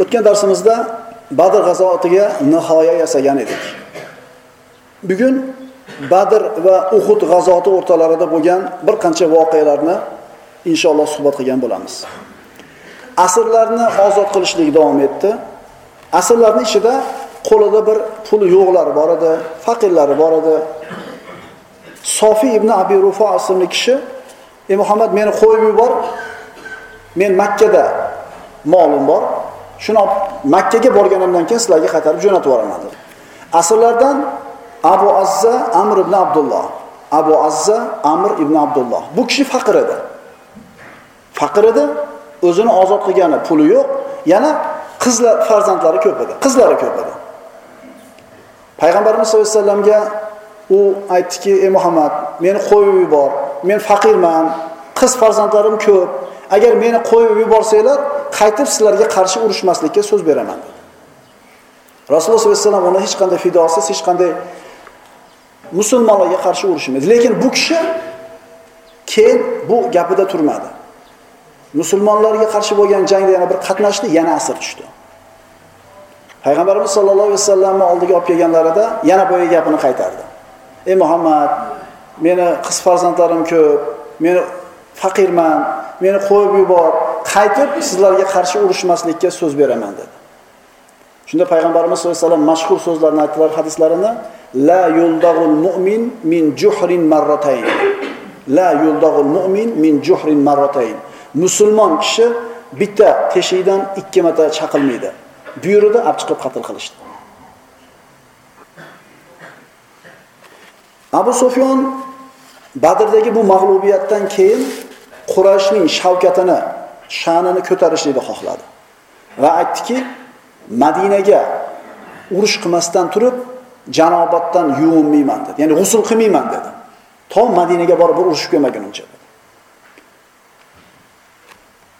O'tgan darsimizda Badr g'azotiga nihoya yasagan edik. Bugun Badr va Uhud g'azoti o'rtalarida bo'lgan bir qancha voqealarni inshaalloh suhbat qilgan bo'lamiz. Asrlarni ozod qilishlik davom etdi. Asrlarning ichida qo'lida bir pul yo'qlar bor edi, faqirlari bor edi. Sofi ibn Abi rufo ismli kishi "Ey Muhammad, meni qo'yib yubor. Men Makka da molim bor. Shuni Makkaga borganimdan keyin sizlarga qaytarib jo'natib yuboraman" dedi. Asrlardan Abu Azza Amr ibn Abdulloh. Abu Azza Amr ibn Abdulloh. Bu kishi faqir edi. Faqir edi, o'zini ozod qilgani puli yo'q, yana qizlar farzandlari ko'p edi. Qizlari ko'p edi. Payg'ambarimiz sollallohu alayhi vasallamga u aytdiki, "Ey Muhammad, meni qo'yib yubor. Men faqirman, qiz farzandlarim ko'p. Agar meni qo'yib yuborsanglar, qaytib sizlarga qarshi urushmaslikka so'z beraman." dedi. Rasululloh sollallohu alayhi vasallam uni hech qanday fidosiz, hech qanday musulmonlarga qarshi urushmaydi Lekin bu kishi keyin bu gapida turmadi. Musulmonlarga qarshi bo'lgan jangda yana bir qatnashdi, yana asir tushdi. Payg'ambarimiz sollallohu alayhi vasallamni oldiga olib kelganlarida yana boya gapini qaytardi. "Ey Muhammad, meni qiz farzandlarim ko'p, meni faqirman, meni qo'yib yubor, qaytib sizlarga qarshi urushmaslikka so'z beraman" dedi. Shunda payg'ambarimiz sollallohu alayhi vasallam mashhur so'zlarni aytdilar hadislarini, "La yuldag'ul mu'min min juhrin marratayn." La yuldag'ul mu'min min juhrin marratayn. Musulmon kishi bitta teshikdan ikki marta chaqilmaydi. Buyurdi, olib chiqib qatl qilishdi. Abu Sufyon Badrdagi bu mag'lubiyatdan keyin Qurayshning shavkatini, sha'nini ko'tarishlikni xohladi. Va aytdiki, Madinaga urush qilmasdan turib, janobatdan yuvinmayman dedi. Ya'ni g'usul qilmayman dedi. To Madinaga borib urushib kelmagunimcha dedi.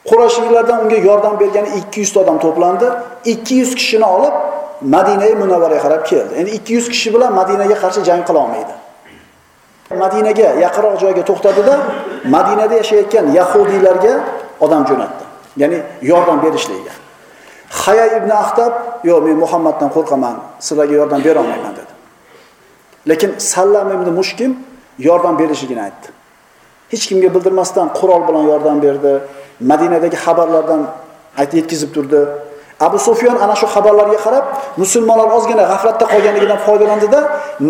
Qurashiylardan unga yordam bergan 200 ta odam to'plandi. 200 kishini olib Madinaga Munavvaraga qarab keldi. Endi 200 kishi bilan Madinaga qarshi jang qila olmaydi. Madinaga yaqinroq joyga to'xtadida Madinada yashayotgan yahudiylarga odam jo'natdi. Ya'ni yordam berishlikka. Haya ibn Axtab, "Yo'q, men Muhammaddan qo'rqaman, sizlarga yordam bera olmayman" dedi. Lekin Sallam ibn Mushkim yordam berishligini aytdi. Hech kimga bildirmasdan qurol bilan yordam berdi. Madinadagi xabarlardan aytib yetkazib turdi. Abu Sufyon ana shu xabarlarga qarab, musulmonlar ozgina g'aflatda qolganligidan foydalandida,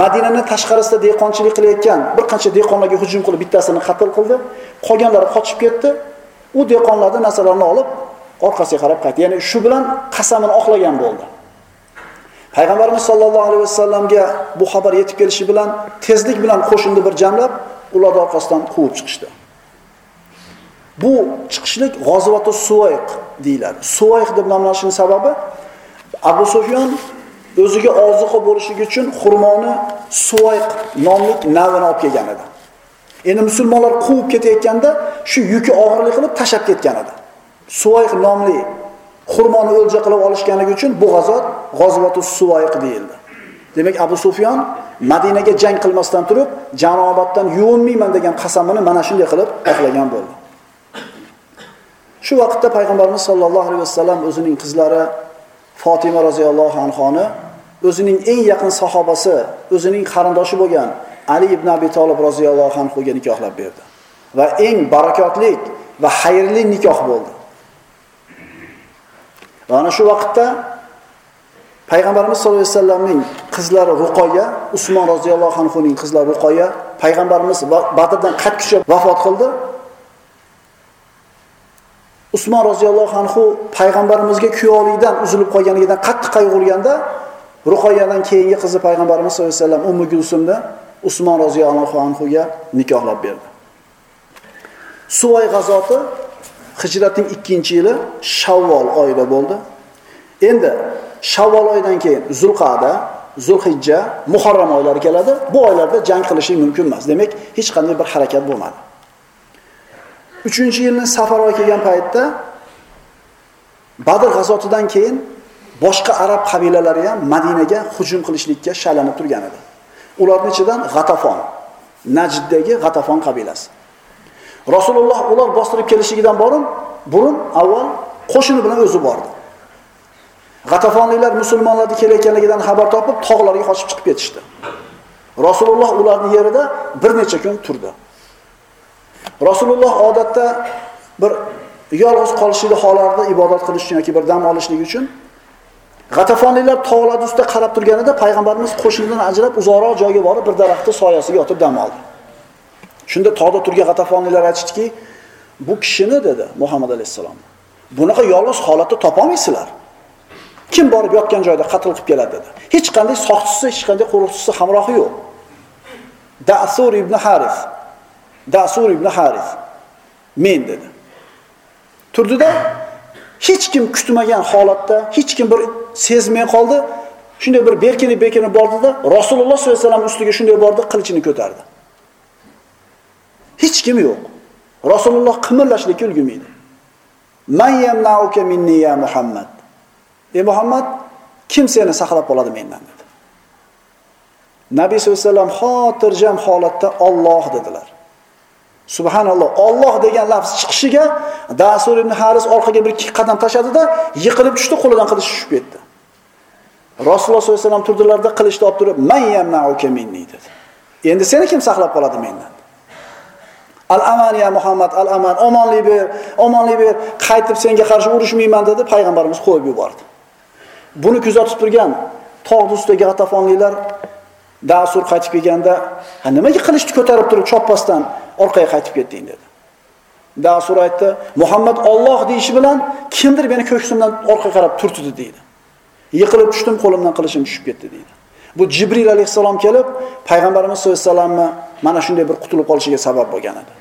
Madinaning tashqarisida dehqonchilik qilayotgan bir qancha dehqonlarga hujum qilib bittasini qatl qildi. Qolganlari qochib ketdi. U dehqonlarning narsalarini olib orqasiga qarab qaytdi. Ya'ni shu bilan qasamini oqlagan bo'ldi. Payg'ambarimiz sollallohu alayhi vasallamga bu xabar yetib kelishi bilan tezlik bilan qo'shinni bir jamlab, ularni orqasidan quvib chiqishdi. Bu chiqishlik G'ozivatu Suvayq deyiladi. Suvayq deb nomlanishining sababi Abu Sufyon o'ziga oziqa bo'lishligi uchun xurmoni Suvayq nomli navini olib kelgan edi. Endi musulmonlar quvib ketayotganda shu yuki og'irlik qilib tashab ketgan edi. Suvayq nomli xurmoni o'lja qilib olishganligi uchun bu g'azot g'ozvatu Suvayq deyildi. Demak, Abu Sufyon Madinaga jang qilmasdan turib, janobatdan yuvinmayman degan qasamini mana shunday qilib oqlagan bo'ldi. Shu vaqtda payg'ambarimiz sollallohu alayhi vasallam o'zining qizlari Fatima roziyallohu anhoni o'zining eng yaqin sahobasi, o'zining qarindoshi bo'lgan Ali ibn Abi Talib roziyallohu anhuga nikohlab berdi. Va eng barakotli va xayrli nikoh bo'ldi. Va ana shu vaqtda Payg'ambarimiz sollallohu alayhi vasallamning qizlari Ruqoya, Usmon roziyallohu anhuning qizlari Ruqoya, payg'ambarimiz Badrdan qattiqcha vafot qildi. Usmon roziyallohu anhu payg'ambarimizga kuyovlikdan uzilib qolganligidan qattiq qayg'urganda Ruqoyadan keyingi qizi payg'ambarimiz sollallohu alayhi vasallam Ummu Gulsumni Usmon roziyallohu anhuga nikohlab berdi. Suvay g'azoti Hijratning 2-yili Shavvol oyida bo'ldi. Endi Shavvol oyidan keyin Zulqa'da, Zulhijja, Muharram oylari keladi. Bu oylarda jang qilishing mumkin emas. Demak, hech qanday bir harakat bo'lmadi. 3-yilning Safar oyi kelgan paytda Badr g'azotidan keyin boshqa arab qabilalari ham Madinaga hujum qilishlikka shaylanib turgan edi. Ularning ichidan G'atafon, Najddagi G'atafon qabilasi. Rasululloh ular bostirib kelishligidan burun, burun avval qo'shini bilan o'zi bordi. G'atafonliklar musulmonlarni kelayotganligidan xabar topib, tog'larga qochib chiqib ketishdi. Rasululloh ularning yerida bir necha kun turdi. Rasululloh odatda bir yolg'iz qolishlik holatida ibodat qilish uchun yoki bir dam olishlik uchun G'atafonliklar tog'lar ustida qarab turganida payg'ambarimiz qo'shindan ajrab uzoqroq joyga borib bir daraxtni soyasiga yotib dam oldi. Shunda tog'da turgan G'atafonliklar aytishdiki, bu kishini dedi Muhammad alayhissalom Bunaqa yolg'iz holatda topolmaysizlar. Kim borib yotgan joyda qatl qilib keladi dedi. Hech qanday soqchisi, hech qanday qo'riqchisi hamrohi yo'q. Da'sur ibn Haris. Da'sur ibn Haris. Men dedi. Turdida hech kim kutmagan holatda, hech kim bir sezmay qoldi. Shunday bir berkinib berkinib bordida Rasululloh sollallohu alayhi vasallam ustiga shunday bordi, qilichini ko'tardi. Hech kim yo'q. Rasululloh qimirlashlikka ulgurmaydi. Minni ya Muhammad. Ey Muhammad, kim seni saqlab qoladi mendan dedi. Nabiy sollallohu alayhi vasallam xotirjam holatda Alloh dedilar. Subhanalloh, Alloh degan lafz chiqishiga Dasur ibn Haris orqaga bir ikki qadam tashadida yiqilib tushdi, qo'lidan qilich tushib ketdi. Rasululloh sollallohu alayhi vasallam turdilarda qilichni olib turib, "Man yamna'uka minni" dedi. Endi seni kim saqlab qoladi mendan? Al-aman ya Muhammad, al-aman, omonlik ber, omonlik ber, qaytib senga qarshi urushmayman dedi, payg'ambarimiz qo'yib yubordi. Buni kuzatib turgan tog' ustidagi g'atafonliklar Dasur qaytib kelganda, "Ha nimaga qilichni ko'tarib turib choppasdan orqaga qaytib ketding?" dedi. Dasur aytdi, "Muhammad Alloh deyishi bilan kimdir meni ko'ksimdan orqaga qarab turtdi" dedi. Yiqilib tushdim, qo'limdan qilishim tushib ketdi dedi. Bu Jibril alayhissalom kelib, payg'ambarimiz sollallohu alayhi vasallamni mana shunday bir qutulib qolishiga sabab bo'lgan edi.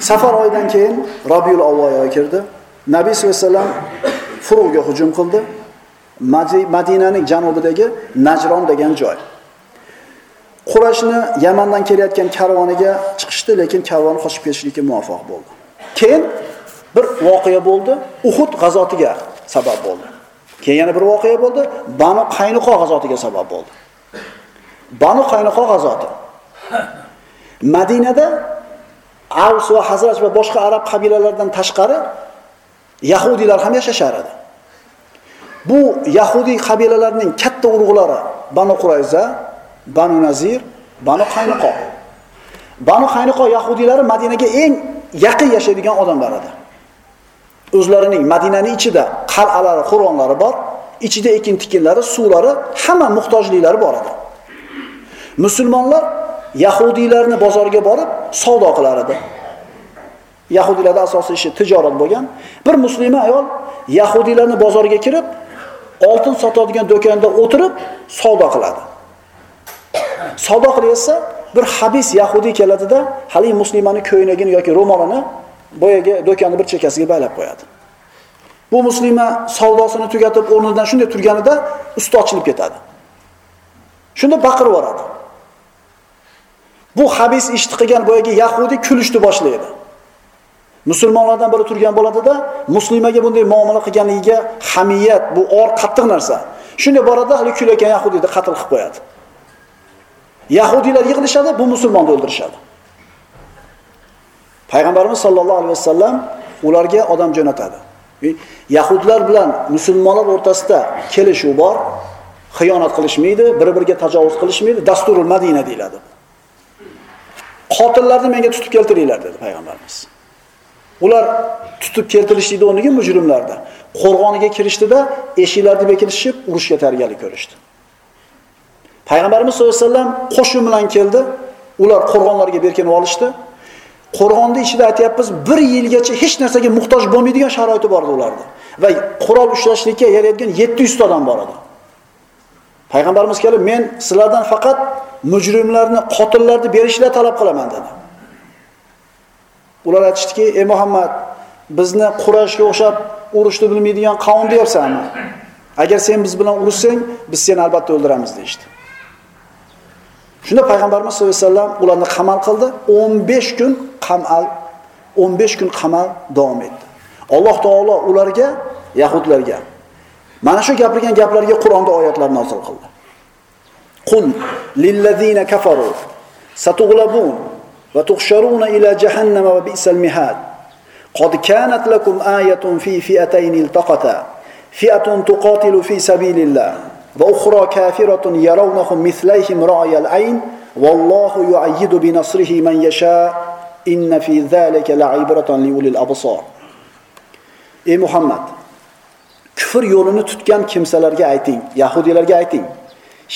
Safar oyidan keyin Rabiul Avval oyi kirdi. Nabiy sollallohu alayhi vasallam Furug'ga hujum qildi. Madinaning janubidagi Najron degan joy. Qurashni Yamandan kelayotgan karvoniga chiqishdi, lekin karvon qochib ketishlikka muvaffaq bo'ldi. Keyin bir voqea bo'ldi, Uhud g'azotiga sabab bo'ldi. Keyin yana bir voqea bo'ldi, Banu Qaynuqo g'azotiga sabab bo'ldi. Banu Qaynuqo g'azoti. Madinada Avs va Hazraj va boshqa arab qabilalaridan tashqari yahudiylar ham yashashar edi. Bu yahudiy qabilalarining katta urug'lari Banu Qurayza, Banu Nazir, Banu Qaynuqo. Banu Qaynuqo yahudiylari Madinaga eng yaqin yashaydigan odamlar edi. O'zlarining Madinaning ichida qal'alari, qo'ronlari bor, ichida ekin tikinlari, suvlari, hamma muhtojliklari bor edi. Musulmonlar yahudiylarni bozorga borib savdo qilar edi. Yahudiylarda asosiy ishi tijorat bo'lgan. Bir musulmon ayol yahudiylarni bozorga kirib, oltin sotadigan do'konda o'tirib savdo qiladi. Savdo qilayotsa bir habis yahudiy keladida, haligi musulmonni ko'ynagini yoki ro'molini boyaga do'konni bir chekkasiga baylab qo'yadi. Bu musulmon savdosini tugatib o'rnidan shunday turganida usti ochilib ketadi. Shunda baqirib yuboradi. Bu habis ishni qilgan boyagi yahudi kulishni boshlaydi. Musulmonlardan biri turgan bo'ladida, muslimaga bunday muomala qilganligiga hamiyat, bu or qattiq narsa. Shunday borada hali kulayotgan yahudiyni qatl qilib qo'yadi. Yahudiylar yig'ilishadi, bu musulmonni o'ldirishadi. Payg'ambarimiz sollallohu alayhi vasallam ularga odam jo'natadi. Yahudlar bilan musulmonlar o'rtasida kelishuv bor, xiyonat qilishmaydi, bir-biriga tajovuz qilishmaydi, dasturul Madina deyiladi. Qotillarni menga tutib keltiringlar dedi payg'ambarimiz. Ular tutib keltirishlikda o'rniga mujrimlarni qo'rg'oniga kirishdida eshiklarni bekitishib urushga tayyorgarlik ko'rishdi. Payg'ambarimiz sollallohu alayhi vasallam qo'shin bilan keldi. Ular qo'rg'onlarga berkinib olishdi. Qo'rg'onni ichida aytyapmiz, bir yilgacha hech narsaga muhtoj bo'lmaydigan sharoiti bor edi ularda. Va qurol ushlashlikka yaraydigan 700 ta odam bor edi. Payg'ambarimiz kelib, men sizlardan faqat mujrimlarni, qotillarni berishni talab qilaman dedi. Ular aytishdiki, "Ey Muhammad, bizni Qurayshga o'xshab urushni bilmaydigan qavm deyapsanmi? Agar sen biz bilan urushsang, biz seni albatta o'ldiramiz" deydi. Shunda payg'ambarimiz sollallohu alayhi vasallam ularni qamal qildi. 15 kun qamal 15 kun qamal davom etdi. Alloh taolo ularga, yahudlarga mana shu gapirgan gaplarga Qur'onda oyatlar nozil qildi. Qul lillazina kafaru satughlabun va tuhsharuna ila jahannama va bi'sal mihad. قد كانت لكم آية في فئتين التقتا فئة تقاتل في سبيل الله وأخرى كافرة يرونهم مثليهم رأي العين والله يعيد بنصره من يشاء إن في ذلك لعبرة لأولي الأبصار ey muhammad kufr yo'lini tutgan kimsalarga ayting yahudiylarga ayting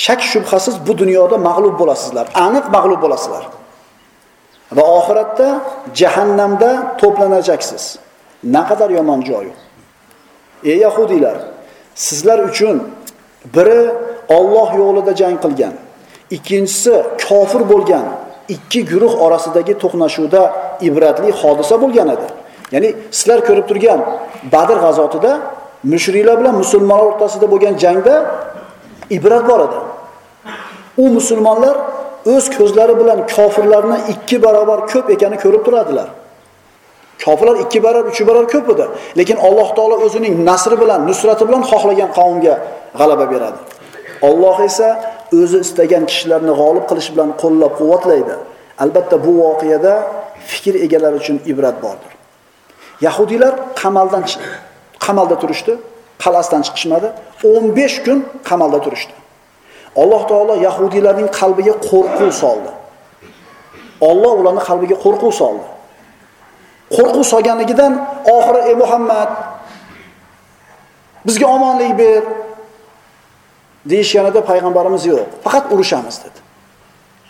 shak shubhasiz bu dunyoda mag'lub bo'lasizlar aniq mag'lub bo'lasizlar va oxiratda jahannamda to'planajaksiz. Naqadar yomon joy. Ey yahudiylar sizlar uchun biri Alloh yo'lida jang qilgan ikkinchisi kofir bo'lgan ikki guruh orasidagi to'qnashuvda ibratli hodisa bo'lgan edi. Ya'ni sizlar ko'rib turgan Badr g'azotida mushriklar bilan musulmonlar o'rtasida bo'lgan jangda ibrat bor edi. U musulmonlar o'z ko'zlari bilan kofirlarni ikki barobar ko'p ekanini ko'rib turadilar. Kofirlar ikki barobar, uch barobar ko'p edi, lekin Alloh taolo o'zining nasri bilan, nusrati bilan xohlagan qavmga g'alaba beradi. Alloh esa o'zi istagan kishilarni g'olib qilish bilan qo'llab-quvvatlaydi. Albatta bu voqeada fikr egalari uchun ibrat bordir. Yahudiylar qamaldan qamalda turishdi, qal'asidan chiqishmadi. 15 kun qamalda turishdi. Alloh taolo yahudiylarning qalbiga qo'rquv soldi. Alloh ularning qalbiga qo'rquv soldi. Qo'rquv solganligidan oxiri ey Muhammad bizga omonlik ber deyishganida payg'ambarimiz yo'q, faqat urushamiz dedi.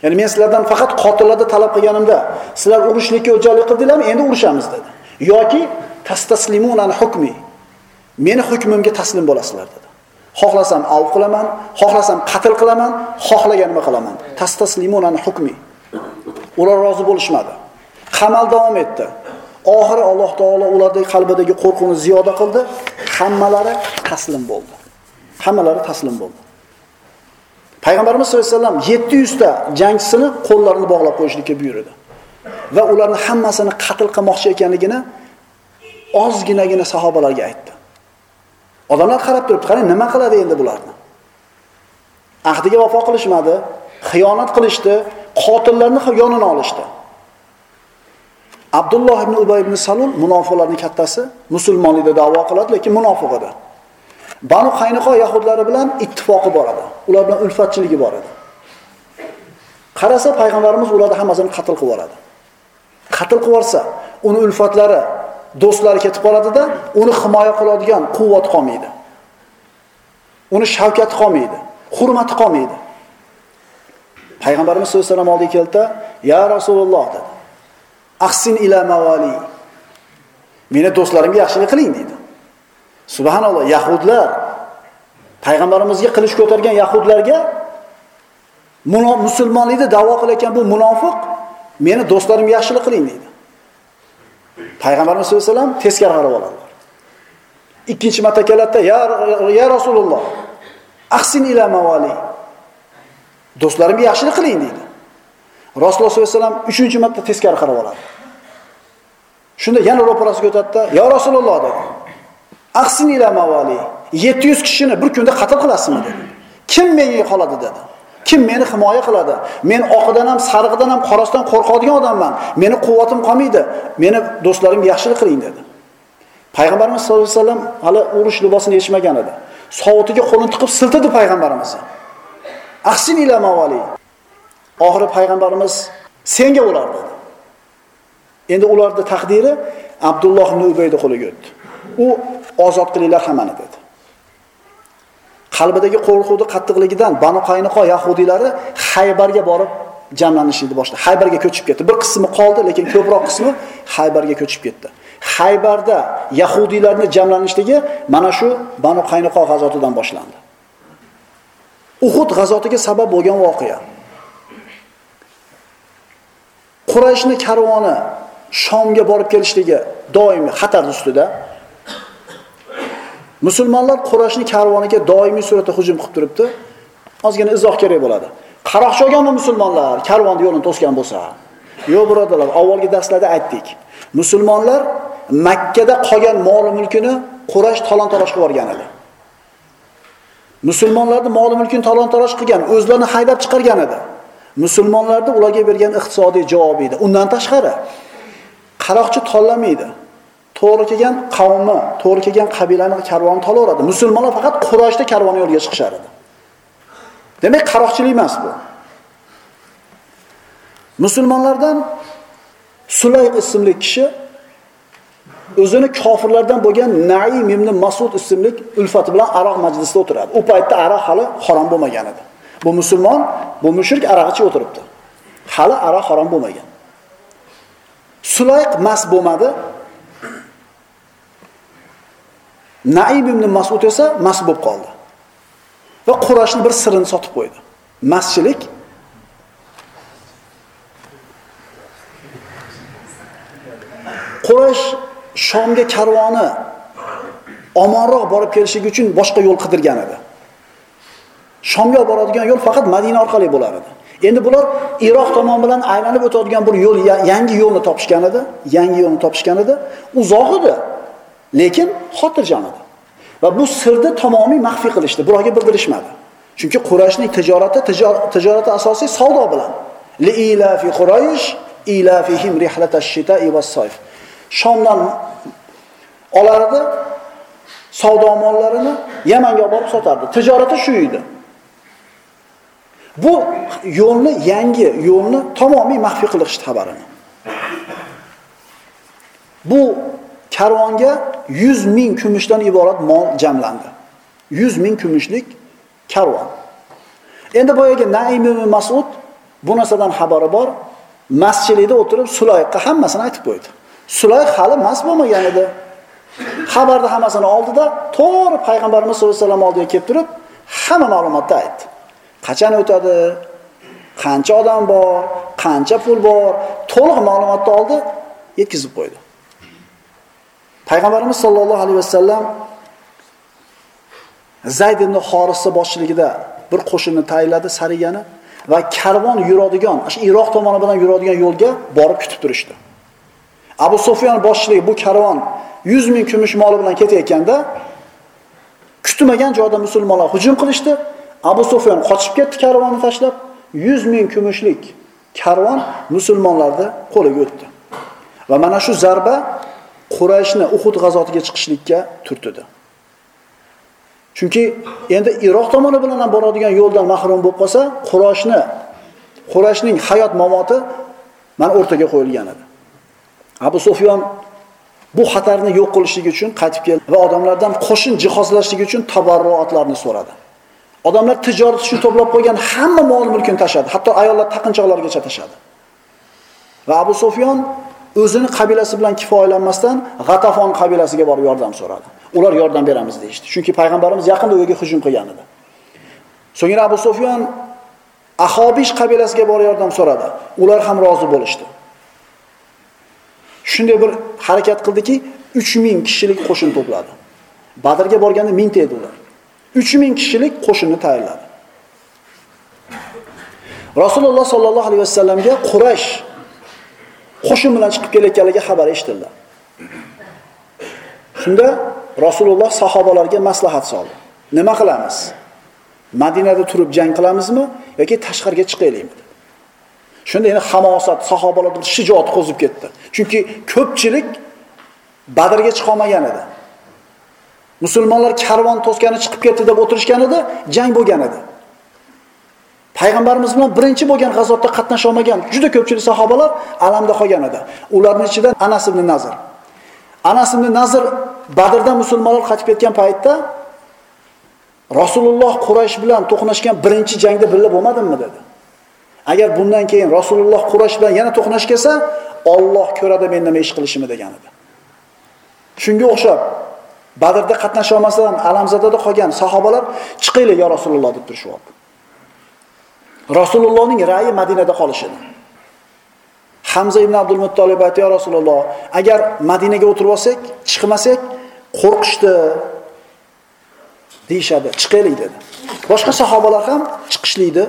Ya'ni men sizlardan faqat qotillarni talab qilganimda, sizlar urushlikka o'jarlik qildinglarmi? Endi urushamiz dedi. yoki tastaslimunan hukmi meni hukmimga taslim bo'lasizlar dedi xohlasam av qilaman xohlasam qatl qilaman xohlaganimni qilaman. Tastaslimunan hukmi. Ular rozi bo'lishmadi. Qamal davom etdi. Oxiri alloh taolo ulardagi qalbidagi qo'rquvni ziyoda qildi. Hammalari taslim bo'ldi. Hammalari taslim bo'ldi. Payg'ambarimiz sollallohu alayhi vasallam 700 ta jangchisini qo'llarini bog'lab qo'yishlikka buyurdi. Va ularni hammasini qatl qilmoqchi ekanligini ozginagina sahobalarga aytdi. Odamlar qarab turibdi, qarang nima qiladi endi bularni? Ahdiga vafo qilishmadi, xiyonat qilishdi, qotillarni yonini olishdi. Abdulloh ibn Ubay ibn Salul munofiqlarning kattasi, musulmonlikda da'vo qiladi, lekin munofiq edi. Banu Qaynuqo yahudlari bilan ittifoqi bor edi. Ular bilan ulfatchiligi bor edi. Qarasa payg'ambarimiz ularni hammasini qatl qilib yuboradi. qatl qilib yuborsa, uni ulfatlari, do'stlari ketib qoladida, uni himoya qiladigan quvvat qolmaydi. Uni shavkati qolmaydi, hurmati qolmaydi. Payg'ambarimiz sollallohu alayhi vasallam oldiga keldi, "Ya Rasululloh" dedi. "Ahsin ila mawali." Meni do'stlarimga yaxshilik qiling dedi. Subhanalloh, yahudlar payg'ambarimizga qilish ko'targan yahudlarga musulmonlikni da'vo qilayotgan bu munofiq meni do'stlarimga yaxshilik qiling deydi. Payg'ambarimiz sollallohu alayhi vasallam teskari qarab oladilar. Ikkinchi marta keladida, "Ya ya Rasululloh, ahsin ila mawali." Do'stlarimga yaxshilik qiling deydi. Rasululloh sollallohu alayhi vasallam uchinchi marta teskari qarab oladi. Shunda yana ro'parasiga o'tadida, "Ya Rasululloh" dedi. "Ahsin ila mawali." 700 kishini bir kunda qatl qilasizmi dedi. Kim menga qoladi dedi. Kim meni himoya qiladi? Men oqidan ham, sarig'idan ham, qorasidan qo'rqadigan odamman. Meni quvvatim qolmaydi. Meni do'stlarim yaxshilik qiling dedi. Payg'ambarimiz sollallohu alayhi vasallam hali urush libosini yechmagan edi. Sovutiga qo'lini tiqib siltadi payg'ambarimiz. Ahsin ila mavali. Oxiri payg'ambarimiz senga ular dedi. Endi ularning taqdiri Abdulloh ibn Ubayda qo'liga o'tdi. U ozod qilinglar hammani dedi. Qalbidagi qo'rquvni qattiqligidan Banu Qaynuqo yahudiylari Haybarga borib jamlanishni boshladi. Haybarga ko'chib ketdi. Bir qismi qoldi, lekin ko'proq qismi Haybarga ko'chib ketdi. Haybarda yahudiylarni jamlanishligi mana shu Banu Qaynuqo g'azotidan boshlandi. Uhud g'azotiga sabab bo'lgan voqea. Qurayshni karvoni Shomga borib kelishligi doimiy xatar ustida. Musulmonlar Qurayshni karvoniga doimiy suratda hujum qilib turibdi. Ozgina izoh kerak bo'ladi. Qaroqchi olganmi musulmonlar karvonni yo'lini to'sgan bo'lsa? Yo'q birodarlar, avvalgi darslarda aytdik. Musulmonlar Makka da qolgan mol mulkini Quraysh talon-taroj qilib yuborgan edi. Musulmonlarni mol mulkini talon-taroj qilgan, o'zlarini haydab chiqargan edi. Musulmonlarni ularga bergan iqtisodiy javob edi. Undan tashqari qaroqchi tanlamaydi. To'g'ri kelgan qavmi, to'g'ri kelgan qabilani karvoni tolaveradi. Musulmonlar faqat Qurayshda karvon yo'liga chiqishar edi. Demak, qaroqchilik emas bu. Musulmonlardan Sulay ismli kishi o'zini kofirlardan bo'lgan Naim ibn Mas'ud ismli ulfati bilan aroq majlisida o'tiradi. U paytda aroq hali harom bo'lmagan edi. Bu musulmon, bu mushrik aroq ichib o'tiribdi. Hali aroq harom bo'lmagan. Sulayq mas bo'lmadi. Naim ibn Mas'ud esa mas bo'lib qoldi. Va qurashni bir sirini sotib qo'ydi. Maschilik qurash Shomga karvoni omonroq borib kelishligi uchun boshqa yo'l qidirgan edi. Shomga boradigan yo'l faqat Madina orqali bo'lar edi. Endi bular Iroq tomon bilan aylanib o'tadigan bir yo'l, yangi yo'lni topishgan edi, yangi yo'lni topishgan edi. Uzoq edi, lekin xotirjam edi. Va bu sirni tamomiy maxfiy qilishdi, birovga bildirishmadi. Chunki Qurayshning tijorati tijorati asosiy savdo bilan. Li ilafi Quraysh ilafihim rihlatash shita'i was-sayf. Shomdan olardi, savdo mollarini Yamanga olib borib sotardi. Tijorati shu edi. Bu yo'lni yangi yo'lni tamomiy maxfiy qilishdi xabarini. Bu karvonga 100 ming kumushdan iborat mol jamlandi. 100 ming kumushlik karvon. Endi boyaga Naim ibn Mas'ud bu narsadan xabari bor. Masjidida o'tirib Sulayqqa hammasini aytib qo'ydi. Sulayq hali mas bo'lmagan edi. Xabarni hammasini oldida to'g'ri payg'ambarimiz sollallohu alayhi vasallam oldiga kelib turib, hamma ma'lumotni aytdi. Qachon o'tadi? Qancha odam bor? Qancha pul bor? To'liq ma'lumotni oldi, yetkazib qo'ydi. Payg'ambarimiz sollallohu alayhi vasallam Zayd ibn Xorisa boshchiligida bir qo'shinni tayinladi sariyani va karvon yuradigan, o'sha Iroq tomoni bilan yuradigan yo'lga borib kutib turishdi. Abu Sufyan boshchiligi bu karvon 100 ming kumush moli bilan ketayotganda kutmagan joyda musulmonlar hujum qilishdi. Abu Sufyan qochib ketdi karvonni tashlab, 100 ming kumushlik karvon musulmonlarning qo'liga o'tdi. Va mana shu zarba Qurayshni Uhud g'azotiga chiqishlikka turtdi. Chunki endi Iroq tomoni bilan ham boradigan yo'ldan mahrum bo'lib qolsa, Qurayshni Qurayshning hayot mamoti mana o'rtaga qo'yilgan edi. Abu Sufyon bu xatarni yo'q qilishlik uchun qaytib keldi va odamlardan qo'shin jihozlashlik uchun tabarruatlarni so'radi. Odamlar tijorat uchun to'plab qo'ygan hamma mol mulkini tashadi, hatto ayollar taqinchoqlargacha tashadi. Va Abu Sufyon o'zini qabilasi bilan kifoyalanmasdan G'atafon qabilasiga borib yordam so'radi. Ular yordam beramiz deydi. Chunki payg'ambarimiz yaqinda uyga hujum qilgan edi. So'ngra Abu Sufyon Ahobish qabilasiga borib yordam so'radi. Ular ham rozi bo'lishdi. Shunday bir harakat qildiki, 3000 kishilik qo'shin to'pladi. Badrga borganda 1000 edi ular. 3000 kishilik qo'shinni tayyorladi. Rasululloh sollallohu alayhi vasallamga Quraysh qo'shin bilan chiqib kelayotganligi xabar eshitildi. Shunda Rasululloh sahobalarga maslahat soldi. Nima qilamiz? Madinada turib jang qilamizmi yoki tashqariga chiqaylikmi? Shunda yana hamosat, sahobalarning shijoat qo'zib ketdi. Chunki ko'pchilik Badrga chiqa olmagan edi. Musulmonlar karvon to'sgani chiqib ketdi deb o'tirishgan edi, jang bo'lgan edi. Payg'ambarimiz bilan birinchi bo'lgan g'azotda qatnasha olmagan juda ko'pchilik sahobalar alamda qolgan edi. Ularning ichidan Anas ibn Nazr. Anas ibn Nazr badrda musulmonlar qaytib ketgan paytda Rasululloh Quraysh bilan to'qnashgan birinchi jangda birga bo'lmadimmi dedi. Agar bundan keyin Rasululloh Quraysh bilan yana to'qnash kelsa, Alloh ko'radi men nima ish qilishimni degan edi. Shunga o'xshab Badrda qatnasha olmasdan alamzadada qolgan sahobalar chiqinglar yo Rasululloh deb turishyapti. Rasulullohning ra'yi Madinada qolish edi. Hamza ibn Abdul Muttolib aytdi yo Rasululloh, agar Madinaga o'tirib olsak, chiqmasak, qo'rqishdi deyishadi chiqaylik dedi. Boshqa sahobalar ham chiqishlikni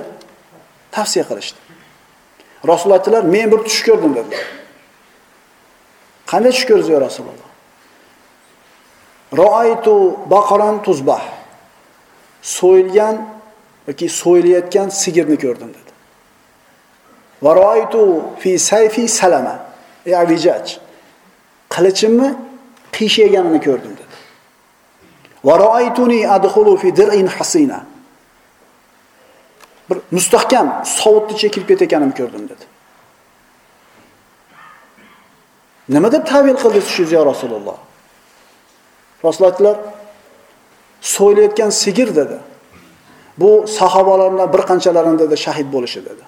tavsiya qilishdi. Rasululloh aytdilar, men bir tush ko'rdim dedilar. Qanday tush ko'rdingiz ya Rasululloh? roaytu baqaran tuzbah. So'yilgan yoki so'yilayotgan sigirni ko'rdim dedi. varoitu fi sayfi salama. Ey avijaj. Qilichimni qiyshayganini ko'rdim dedi. varoituni adxulu adkhulu fi dir'in hasina. Bir mustahkam sovutni chekilib ketayotganimni ko'rdim dedi. Nima deb ta'bir qildingiz shu yo Rasululloh? Rasululloh aytdilar, so'ylayotgan sigir dedi. Bu sahobalardan bir qanchalarini dedi shahid bo'lishi dedi.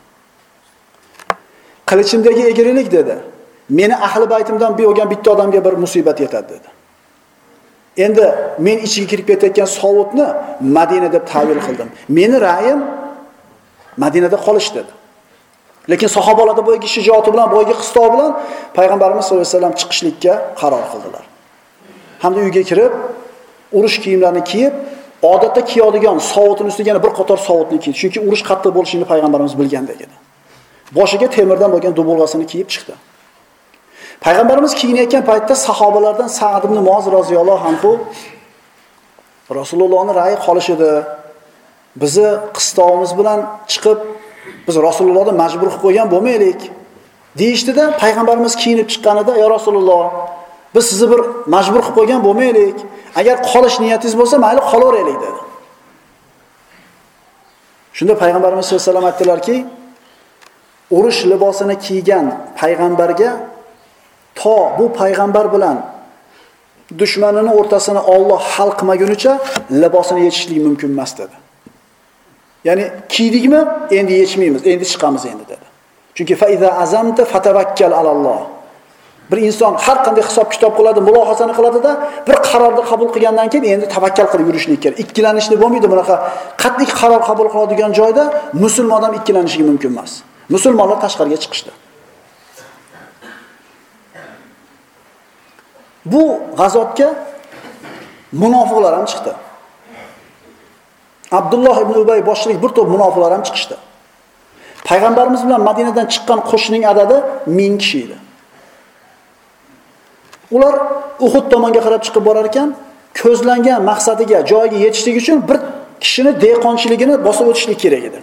Qilichimdagi egrilik dedi. Meni ahli baytimdan bo'lgan bitta odamga bir musibat yetadi dedi. Endi men ichiga kirib ketayotgan sovutni Madina deb ta'bir qildim. Meni ra'yim Madinada qolish dedi. Lekin sahobalarda boyagi shijoati bilan, boyagi qistovi bilan payg'ambarimiz sollallohu alayhi vasallam chiqishlikka qaror qildilar. Hamda uyga kirib, urush kiyimlarini kiyib, odatda kiyadigan sovutini ustiga yana bir qator sovutni kiydi. Chunki urush qattiq bo'lishini payg'ambarimiz bilgandek edi. Boshiga temirdan bo'lgan dubulg'asini kiyib chiqdi. Payg'ambarimiz kiyinayotgan paytda sahobalardan Sa'd ibn moz roziyallohu anhu rasulullohni ra'yi qolishidi. Bizni qistovimiz bilan chiqib biz Rasulullohni majbur qilib qo'ygan bo'lmaylik. Deyishdida payg'ambarimiz kiyinib chiqqanida, yo Rasululloh, biz sizni bir majbur qilib qo'ygan bo'lmaylik. Agar qolish niyatingiz bo'lsa, mayli qolaveraylik" dedi. Shunda payg'ambarimiz sollallohu alayhi vasallam aytdilarki, urush libosini kiygan payg'ambarga to bu payg'ambar bilan dushmanini o'rtasini Alloh hal qilmagunicha libosini yechishlik mumkin emas dedi. Ya'ni kiydikmi, endi yechmaymiz, endi chiqamiz endi dedi. Chunki faiza azamta fatavakkal alalloh. Bir inson har qanday hisob-kitob qiladi, mulohazani qiladi-da, bir qarorni qabul qilgandan keyin endi tavakkal qilib yurishlik kerak. Ikkilanishni bo'lmaydi bunaqa qat'iy qaror qabul qiladigan joyda musulmon odam ikkilanishi mumkin emas. Musulmonlar tashqariga chiqishdi. Bu g'azotga munofiqlar ham chiqdi. Abdulloh ibn Ubay boshchilik bir to'p munofiqlar ham chiqishdi. Payg'ambarimiz bilan Madinadan chiqqan qo'shning adadi 1000 kishi edi. Ular Uhud tomonga qarab chiqib borar ekan, ko'zlangan maqsadiga, joyiga yetishlik uchun bir kishini dehqonchiligini bosib o'tishlik kerak edi.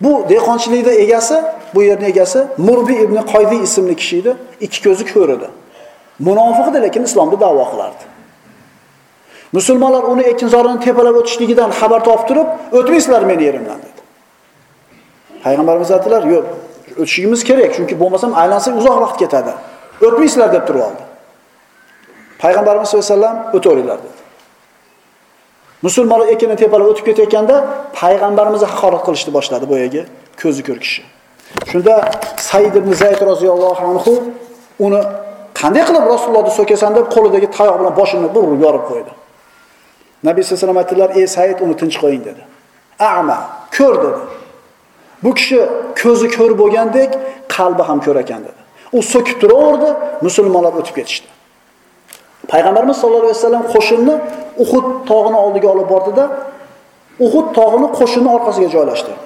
Bu dehqonchilikda egasi, bu yerning egasi Murbi ibn Qoydi ismli kishi edi, ikki ko'zi ko'r edi. Munofiq edi, lekin islomni da'vo qilardi. Musulmonlar uni ekinzorini tepalab o'tishligidan xabar topib turib, o'tmaysizlar meni yerimdan dedi. Payg'ambarimiz aytdilar, yo'q, o'tishimiz kerak, chunki bo'lmasam aylansak uzoq vaqt ketadi. O'tmaysizlar deb turib oldi. Payg'ambarimiz sallallohu alayhi vasallam o'taveringlar dedi. Musulmonlar ekinni tepalab o'tib ketayotganda payg'ambarimizni haqorat qilishni boshladi boyagi ko'zi ko'r kishi. Shunda Said ibn Zayd roziyallohu anhu uni qanday qilib Rasulullohni so'kasan deb qo'lidagi tayoq bilan boshini bir urib yorib qo'ydi. Nabiy sollallohu alayhi vasallam aytdilar: "Ey Said, uni tinch qo'ying" dedi. A'ma, ko'r dedi. Bu kishi ko'zi ko'r bo'lgandek, qalbi ham ko'r ekan dedi. U so'kib turaverdi, musulmonlar o'tib ketishdi. Payg'ambarimiz sollallohu alayhi vasallam qo'shinni Uhud tog'ini oldiga olib bordida, Uhud tog'ini qo'shinning orqasiga joylashtirdi.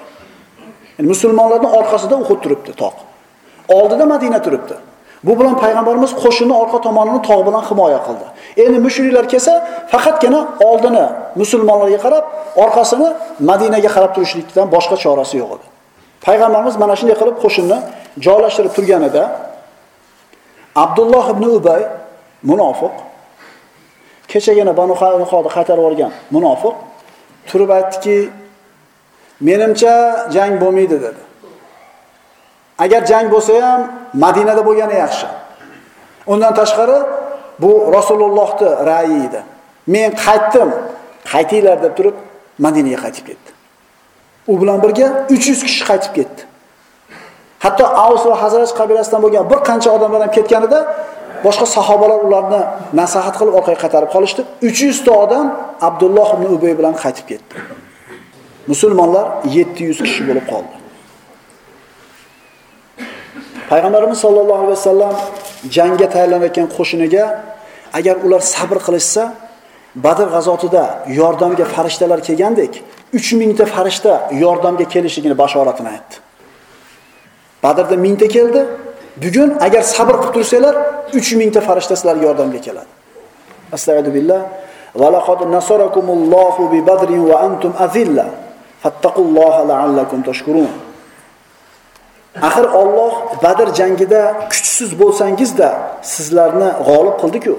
Yani musulmonlarning orqasida Uhud turibdi tog'. Oldida Madina turibdi. Bu bilan payg'ambarimiz qo'shinni orqa tomonini tog' bilan himoya qildi. Endi mushriklar kelsa, faqatgina oldini musulmonlarga qarab, orqasini Madinaga qarab turishlikdan boshqa chorasi yo'q edi. Payg'ambarimiz mana shunday qilib qo'shinni joylashtirib turganida Abdulloh ibn Ubay munofiq kechagina Banu Qaynuqoni qaytarib yuborgan munofiq turib aytdiki, menimcha jang bo'lmaydi dedi. Agar jang bo'lsa ham Madinada bo'lgani yaxshi. Undan tashqari bu rasulullohni ra'yi edi. Men qaytdim, qaytinglar deb turib Madinaga qaytib ketdi. U bilan birga 300 kishi qaytib ketdi. Hatto Avs va Hazraj qabilasidan bo'lgan bir qancha odamlar ham ketganida boshqa sahobalar ularni nasihat qilib orqaga qaytarib qolishdi. 300 ta odam Abdulloh ibn Ubay bilan qaytib ketdi. Musulmonlar 700 kishi bo'lib qoldi. Payg'ambarimiz sollallohu alayhi vasallam jangga tayyorlanayotgan qo'shiniga agar ular sabr qilishsa, Badr g'azotida yordamga farishtalar kelgandek, 3000 ta farishta yordamga kelishligini bashoratini aytdi. Badrda 1000 ta keldi. Bugun agar sabr qilib tursanglar, 3000 ta farishta sizlarga yordamga keladi. Astagfirullah. Va laqad nasarakumullohu bi badrin wa antum azilla. Fattaqulloha la'allakum tashkurun. Axir Alloh Badr jangida kuchsiz bo'lsangizda sizlarni g'olib qildi-ku.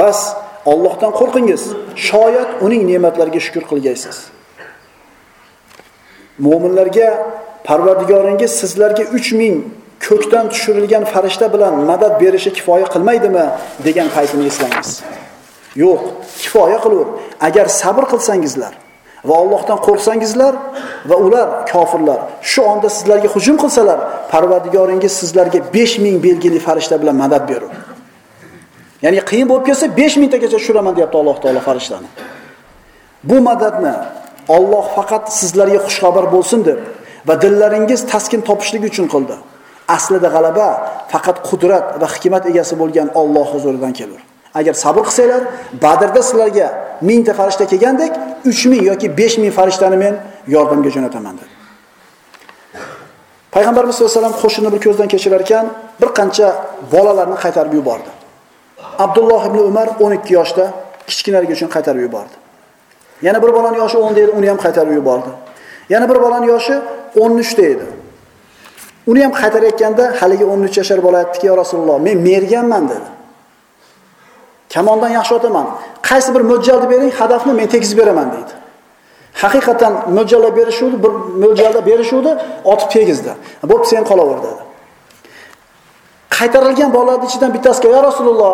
Bas Allohdan qo'rqingiz. Shoyat uning ne'matlariga shukr qilgaysiz. Mu'minlarga Parvardigoringiz sizlarga 3000 ko'kdan tushirilgan farishta bilan madad berishi kifoya qilmaydimi degan paytini eslangiz. Yo'q, kifoya qilur. Agar sabr qilsangizlar va Allohdan qo'rqsangizlar va ular kofirlar shu onda sizlarga hujum qilsalar, Parvardigoringiz sizlarga 5000 belgili farishta bilan madad berur. Ya'ni qiyin bo'lib kelsa 5000 tagacha tushiraman deyapti Alloh taolo farishtani. Bu madadni Alloh faqat sizlarga xushxabar bo'lsin deb va dillaringiz taskin topishligi uchun qildi. Aslida g'alaba faqat qudrat va hikmat egasi bo'lgan Alloh huzuridan kelur. Agar sabr qilsanglar, Badrda sizlarga 1000 ta farishta kelgandek, 3000 yoki 5000 farishtani men yordamga jo'nataman dedi. Payg'ambarimiz sollallohu alayhi vasallam qo'shinni bir ko'zdan kechirar ekan, bir qancha bolalarni qaytarib yubordi. Abdulloh ibn Umar 12 yoshda kichkinaligi uchun qaytarib yubordi. Yana bir bolani yoshi 10 edi, uni ham qaytarib yubordi. Yana bir bolani yoshi 13 da edi. Uni ham qaytarayotganda haligi 13 yashar bola aytdiki, "Ya Rasululloh, men merganman" dedi. Kamondan yaxshi otaman. Qaysi bir mo'ljalni bering, hadafni men tegizib beraman dedi. Haqiqatan mo'ljallab berishuvdi, bir mo'ljalda berishuvdi, otib tegizdi. Bo'pti, sen qolaver dedi. Qaytarilgan bolalarning ichidan bittasiga, "Ya Rasululloh,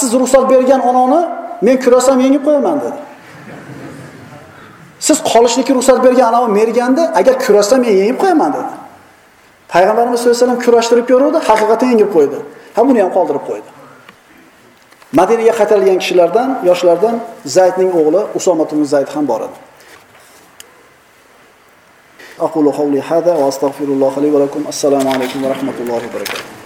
siz ruxsat bergan onani men kurasam yengib qo'yaman" dedi. Siz qolishlikka ruxsat bergan anavi merganda, agar kurashsa men yengib qo'yaman dedi. Payg'ambarimiz sollallohu alayhi vasallam kurashtirib ko'ruvdi, haqiqatan yengib qo'ydi. Ha buni ham qoldirib qo'ydi. Madinaga qaytarilgan kishilardan, yoshlardan Zaydning o'g'li Usoma ibn Zayd ham bor edi. Aqulu قولي hada va الله لي ولكم السلام Assalomu alaykum va rahmatullohi va barakatuh.